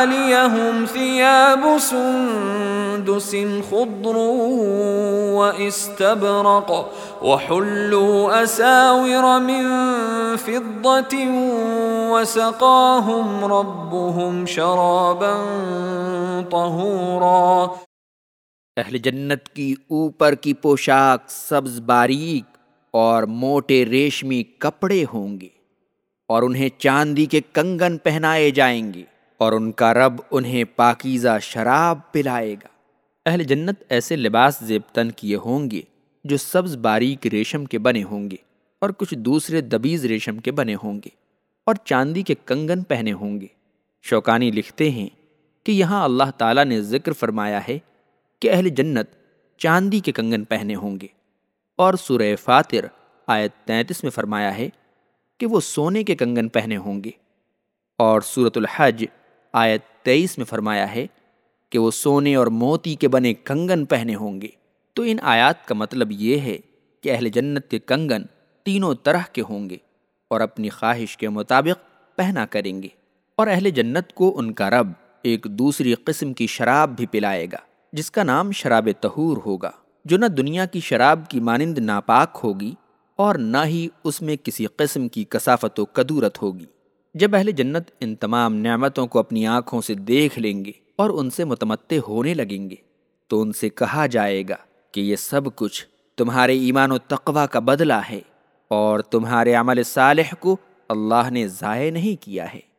عاليهم ثياب سندس خضر واستبرق وحلوا أساور من فضة وسقاهم ربهم شرابا طهورا اہل جنت کی اوپر کی پوشاک سبز باریک اور موٹے ریشمی کپڑے ہوں گے اور انہیں چاندی کے کنگن پہنائے جائیں گے۔ اور ان کا رب انہیں پاکیزہ شراب پلائے گا۔ اہل جنت ایسے لباس زیبتن کیے ہوں گے جو سبز باریک ریشم کے بنے ہوں گے اور کچھ دوسرے دبیز ریشم کے بنے ہوں گے اور چاندی کے کنگن پہنے ہوں گے۔ شوکانی لکھتے ہیں کہ یہاں اللہ تعالیٰ نے ذکر فرمایا ہے کہ اہل جنت چاندی کے کنگن پہنے ہوں گے۔ اور سورہ فاتر آیت تینتیس میں فرمایا ہے کہ وہ سونے کے کنگن پہنے ہوں گے۔ اور صورت الحج آیت تیئیس میں فرمایا ہے کہ وہ سونے اور موتی کے بنے کنگن پہنے ہوں گے۔ تو ان آیات کا مطلب یہ ہے کہ اہل جنت کے کنگن تینوں طرح کے ہوں گے اور اپنی خواہش کے مطابق پہنا کریں گے۔ اور اہل جنت کو ان کا رب ایک دوسری قسم کی شراب بھی پلائے گا، جس کا نام شراب تہور ہوگا، جو نہ دنیا کی شراب کی مانند ناپاک ہوگی اور نہ ہی اس میں کسی قسم کی کثافت و کدورت ہوگی۔ جب اہل جنت ان تمام نعمتوں کو اپنی آنکھوں سے دیکھ لیں گے اور ان سے متمتع ہونے لگیں گے، تو ان سے کہا جائے گا کہ یہ سب کچھ تمہارے ایمان و تقوی کا بدلہ ہے اور تمہارے عمل صالح کو اللہ نے ضائع نہیں کیا ہے۔